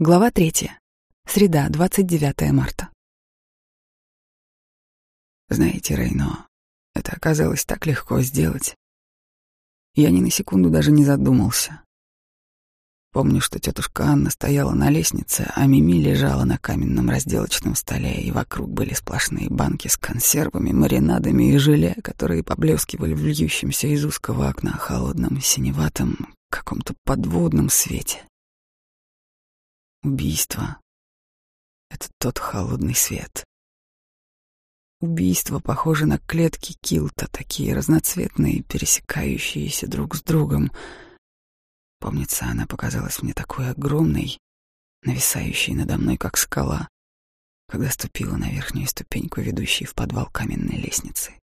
Глава третья. Среда, 29 марта. Знаете, Рейно, это оказалось так легко сделать. Я ни на секунду даже не задумался. Помню, что тетушка Анна стояла на лестнице, а Мими лежала на каменном разделочном столе, и вокруг были сплошные банки с консервами, маринадами и желе, которые поблескивали в льющемся из узкого окна холодном, синеватом, каком-то подводном свете. Убийство — это тот холодный свет. Убийства похожи на клетки килта, такие разноцветные, пересекающиеся друг с другом. Помнится, она показалась мне такой огромной, нависающей надо мной, как скала, когда ступила на верхнюю ступеньку, ведущей в подвал каменной лестницы.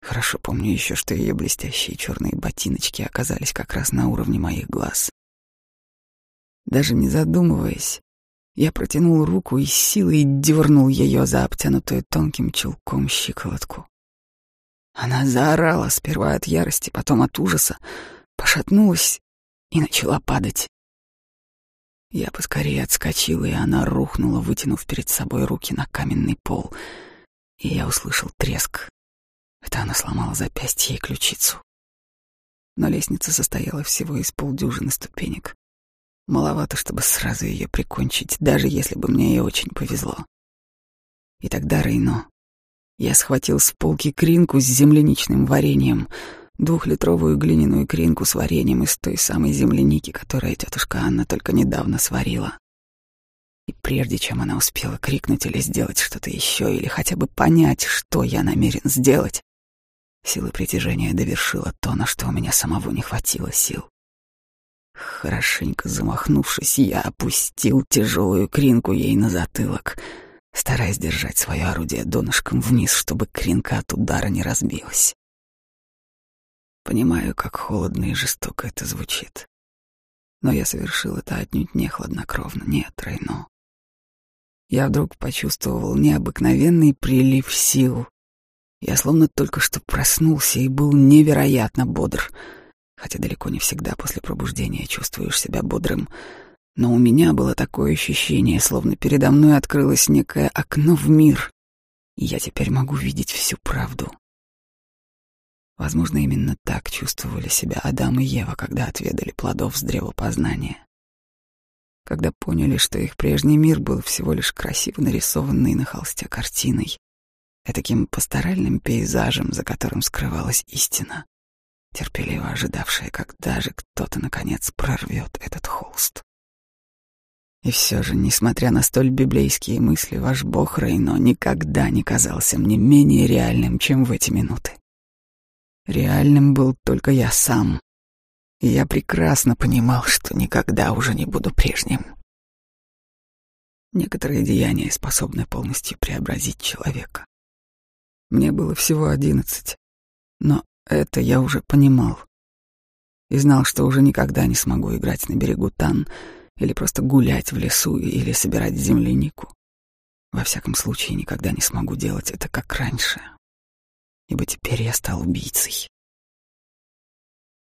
Хорошо помню еще, что ее блестящие черные ботиночки оказались как раз на уровне моих глаз. Даже не задумываясь, я протянул руку и силой дернул ее за обтянутую тонким чулком щиколотку. Она заорала сперва от ярости, потом от ужаса, пошатнулась и начала падать. Я поскорее отскочил, и она рухнула, вытянув перед собой руки на каменный пол, и я услышал треск. Это она сломала запястье и ключицу. Но лестница состояла всего из полдюжины ступенек. Маловато, чтобы сразу ее прикончить, даже если бы мне и очень повезло. И тогда, Рейно, я схватил с полки кринку с земляничным вареньем, двухлитровую глиняную кринку с вареньем из той самой земляники, которая тетушка Анна только недавно сварила. И прежде чем она успела крикнуть или сделать что-то еще, или хотя бы понять, что я намерен сделать, сила притяжения довершила то, на что у меня самого не хватило сил. Хорошенько замахнувшись, я опустил тяжелую кринку ей на затылок, стараясь держать свое орудие донышком вниз, чтобы кринка от удара не разбилась. Понимаю, как холодно и жестоко это звучит. Но я совершил это отнюдь не хладнокровно, нет, Рейно. Я вдруг почувствовал необыкновенный прилив сил. Я словно только что проснулся и был невероятно бодр — хотя далеко не всегда после пробуждения чувствуешь себя бодрым. Но у меня было такое ощущение, словно передо мной открылось некое окно в мир, и я теперь могу видеть всю правду. Возможно, именно так чувствовали себя Адам и Ева, когда отведали плодов с древа познания. Когда поняли, что их прежний мир был всего лишь красиво нарисованный на холсте картиной, таким пасторальным пейзажем, за которым скрывалась истина терпеливо ожидавшая, когда же кто-то, наконец, прорвет этот холст. И все же, несмотря на столь библейские мысли, ваш бог Рейно никогда не казался мне менее реальным, чем в эти минуты. Реальным был только я сам, и я прекрасно понимал, что никогда уже не буду прежним. Некоторые деяния способны полностью преобразить человека. Мне было всего одиннадцать, но это я уже понимал. И знал, что уже никогда не смогу играть на берегу Тан или просто гулять в лесу или собирать землянику. Во всяком случае, никогда не смогу делать это как раньше, ибо теперь я стал убийцей.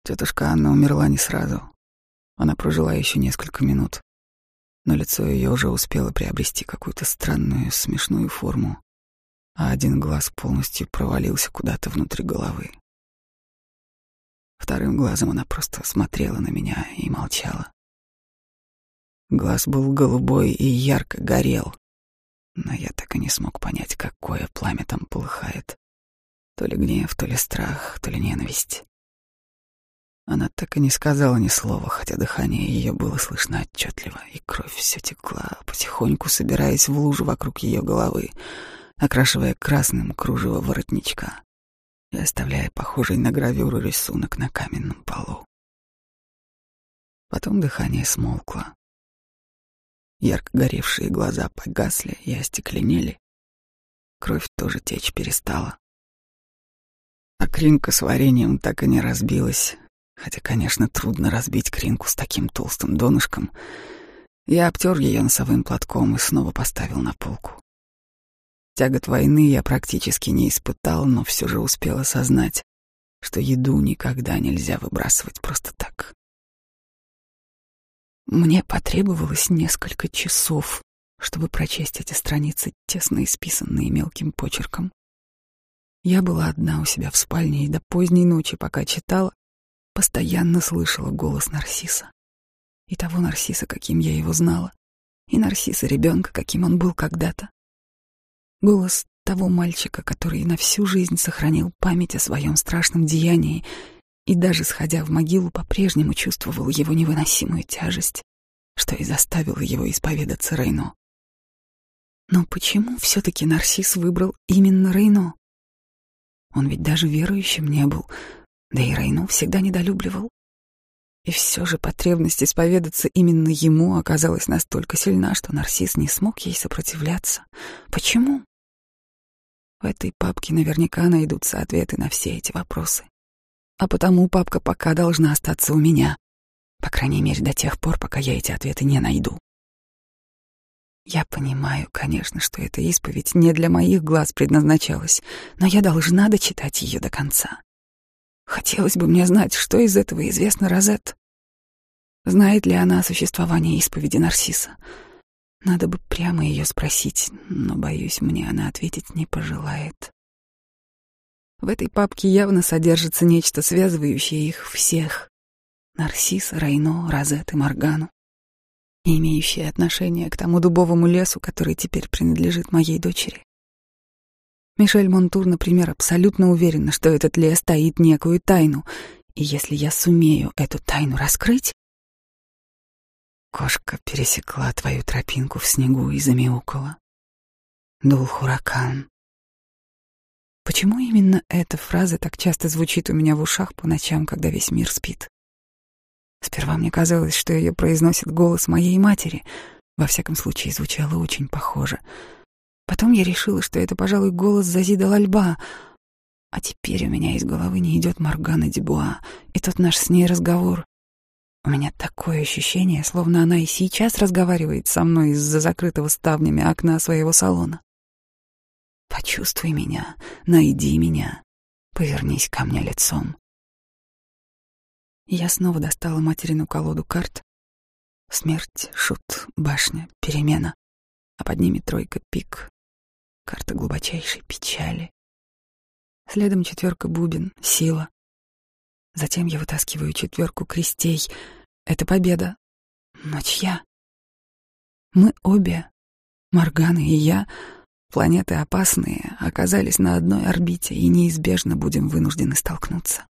Тетушка Анна умерла не сразу. Она прожила еще несколько минут, но лицо ее уже успело приобрести какую-то странную, смешную форму, а один глаз полностью провалился куда-то внутрь головы. Вторым глазом она просто смотрела на меня и молчала. Глаз был голубой и ярко горел, но я так и не смог понять, какое пламя там полыхает. То ли гнев, то ли страх, то ли ненависть. Она так и не сказала ни слова, хотя дыхание ее было слышно отчетливо, и кровь все текла, потихоньку собираясь в лужу вокруг ее головы, окрашивая красным кружево воротничка и оставляя похожий на гравюру рисунок на каменном полу. Потом дыхание смолкло. Ярко горевшие глаза погасли и остекленели. Кровь тоже течь перестала. А кринка с вареньем так и не разбилась, хотя, конечно, трудно разбить кринку с таким толстым донышком. Я обтер ее носовым платком и снова поставил на полку. Тягот войны я практически не испытал, но все же успел осознать, что еду никогда нельзя выбрасывать просто так. Мне потребовалось несколько часов, чтобы прочесть эти страницы, тесно исписанные мелким почерком. Я была одна у себя в спальне и до поздней ночи, пока читала, постоянно слышала голос Нарсиса. И того Нарсиса, каким я его знала, и Нарсиса ребенка, каким он был когда-то. Голос того мальчика, который на всю жизнь сохранил память о своем страшном деянии и даже сходя в могилу, по-прежнему чувствовал его невыносимую тяжесть, что и заставило его исповедаться Рейно. Но почему все-таки Нарсис выбрал именно Рейно? Он ведь даже верующим не был, да и Рейну всегда недолюбливал. И все же потребность исповедаться именно ему оказалась настолько сильна, что Нарсис не смог ей сопротивляться. Почему? В этой папке наверняка найдутся ответы на все эти вопросы. А потому папка пока должна остаться у меня. По крайней мере, до тех пор, пока я эти ответы не найду. Я понимаю, конечно, что эта исповедь не для моих глаз предназначалась, но я должна дочитать ее до конца. Хотелось бы мне знать, что из этого известно Розет. Знает ли она о существовании исповеди Нарсиса? Надо бы прямо ее спросить, но, боюсь, мне она ответить не пожелает. В этой папке явно содержится нечто, связывающее их всех. Нарсиса, Райно, Розет и Моргану не имеющие отношения к тому дубовому лесу, который теперь принадлежит моей дочери. Мишель Монтур, например, абсолютно уверена, что этот лес таит некую тайну, и если я сумею эту тайну раскрыть... Кошка пересекла твою тропинку в снегу и замяукала. Дул хуракан. Почему именно эта фраза так часто звучит у меня в ушах по ночам, когда весь мир спит? Сперва мне казалось, что ее произносит голос моей матери. Во всяком случае, звучало очень похоже. Потом я решила, что это, пожалуй, голос Зазида Лальба. А теперь у меня из головы не идет Моргана Дебуа, и тот наш с ней разговор. У меня такое ощущение, словно она и сейчас разговаривает со мной из-за закрытого ставнями окна своего салона. Почувствуй меня, найди меня, повернись ко мне лицом. Я снова достала материну колоду карт. Смерть, шут, башня, перемена. А под ними тройка пик. Карта глубочайшей печали. Следом четверка бубен, сила. Затем я вытаскиваю четверку крестей. Это победа. Но чья? Мы обе, Моргана и я, планеты опасные, оказались на одной орбите и неизбежно будем вынуждены столкнуться.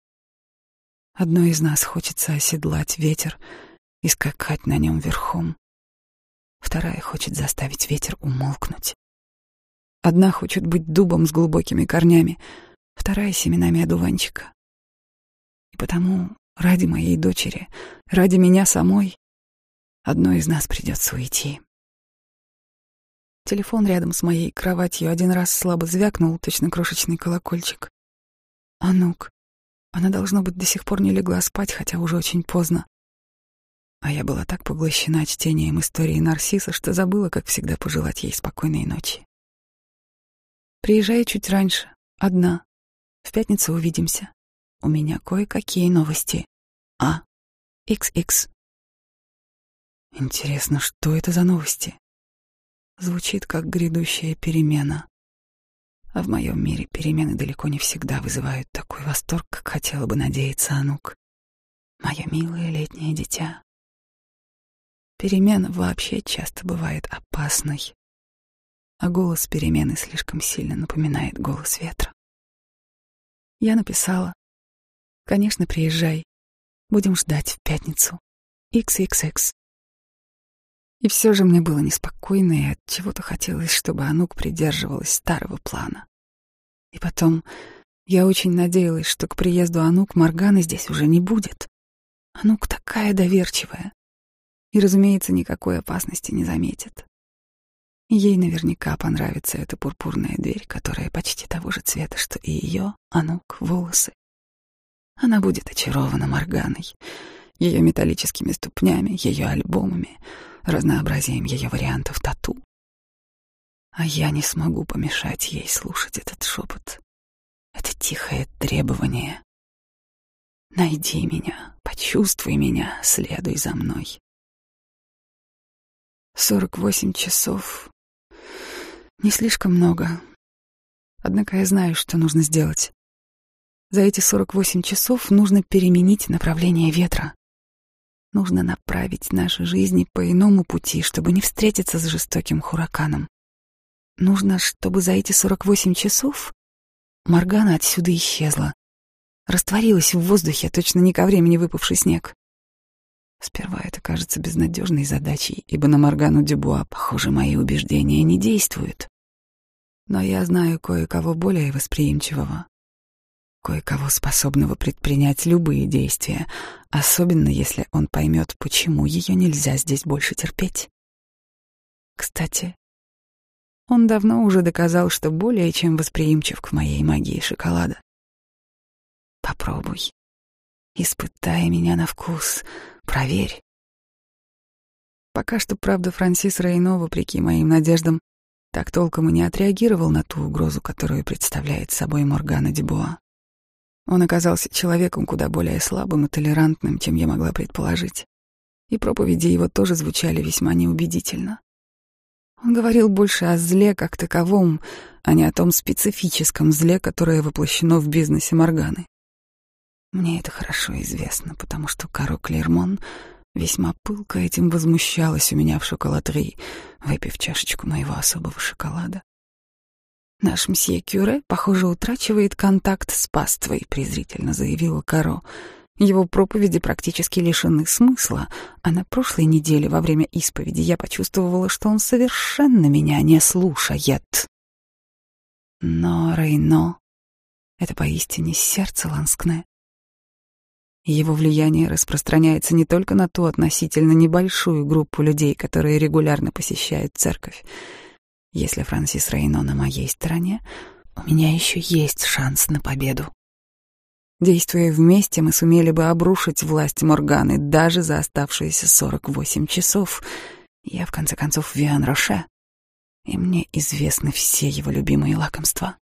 Одной из нас хочется оседлать ветер и скакать на нем верхом. Вторая хочет заставить ветер умолкнуть. Одна хочет быть дубом с глубокими корнями, вторая — семенами одуванчика. И потому ради моей дочери, ради меня самой, одной из нас придется уйти. Телефон рядом с моей кроватью один раз слабо звякнул, точно крошечный колокольчик. «Анук, она, должно быть, до сих пор не легла спать, хотя уже очень поздно. А я была так поглощена чтением истории Нарсиса, что забыла, как всегда, пожелать ей спокойной ночи. Приезжай чуть раньше, одна. В пятницу увидимся. У меня кое-какие новости. А. XX. Интересно, что это за новости? Звучит как грядущая перемена. А в моем мире перемены далеко не всегда вызывают такой восторг, как хотела бы надеяться Анук. Мое милое летнее дитя. Перемена вообще часто бывает опасной, а голос перемены слишком сильно напоминает голос ветра. Я написала. Конечно, приезжай. Будем ждать в пятницу. XXX. И все же мне было неспокойно, и от чего-то хотелось, чтобы Анук придерживалась старого плана. И потом, я очень надеялась, что к приезду Анук Морганы здесь уже не будет. Анук такая доверчивая. И, разумеется, никакой опасности не заметит. Ей наверняка понравится эта пурпурная дверь, которая почти того же цвета, что и ее, Анук, волосы. Она будет очарована Морганой, ее металлическими ступнями, ее альбомами, разнообразием ее вариантов тату. А я не смогу помешать ей слушать этот шепот, это тихое требование. Найди меня, почувствуй меня, следуй за мной. Сорок восемь часов. Не слишком много. Однако я знаю, что нужно сделать. За эти сорок восемь часов нужно переменить направление ветра. Нужно направить наши жизни по иному пути, чтобы не встретиться с жестоким хураканом. Нужно, чтобы за эти сорок восемь часов Моргана отсюда исчезла. Растворилась в воздухе, точно не ко времени выпавший снег. Сперва это кажется безнадежной задачей, ибо на Моргану Дюбуа, похоже, мои убеждения не действуют. Но я знаю кое-кого более восприимчивого, кое-кого способного предпринять любые действия, особенно если он поймет, почему ее нельзя здесь больше терпеть. Кстати, он давно уже доказал, что более чем восприимчив к моей магии шоколада. Попробуй. Испытай меня на вкус. Проверь. Пока что, правда, Франсис Рейно, вопреки моим надеждам, так толком и не отреагировал на ту угрозу, которую представляет собой Моргана Дебуа. Он оказался человеком куда более слабым и толерантным, чем я могла предположить. И проповеди его тоже звучали весьма неубедительно. Он говорил больше о зле как таковом, а не о том специфическом зле, которое воплощено в бизнесе Морганы. Мне это хорошо известно, потому что Каро Клермон весьма пылко этим возмущалась у меня в шоколадрии, выпив чашечку моего особого шоколада. «Наш мсье Кюре, похоже, утрачивает контакт с паствой», — презрительно заявила Каро. «Его проповеди практически лишены смысла, а на прошлой неделе во время исповеди я почувствовала, что он совершенно меня не слушает». Но Рейно — это поистине сердце Ланскне. Его влияние распространяется не только на ту относительно небольшую группу людей, которые регулярно посещают церковь. Если Франсис Рейно на моей стороне, у меня еще есть шанс на победу. Действуя вместе, мы сумели бы обрушить власть Морганы даже за оставшиеся 48 часов. Я, в конце концов, Виан Роше, и мне известны все его любимые лакомства.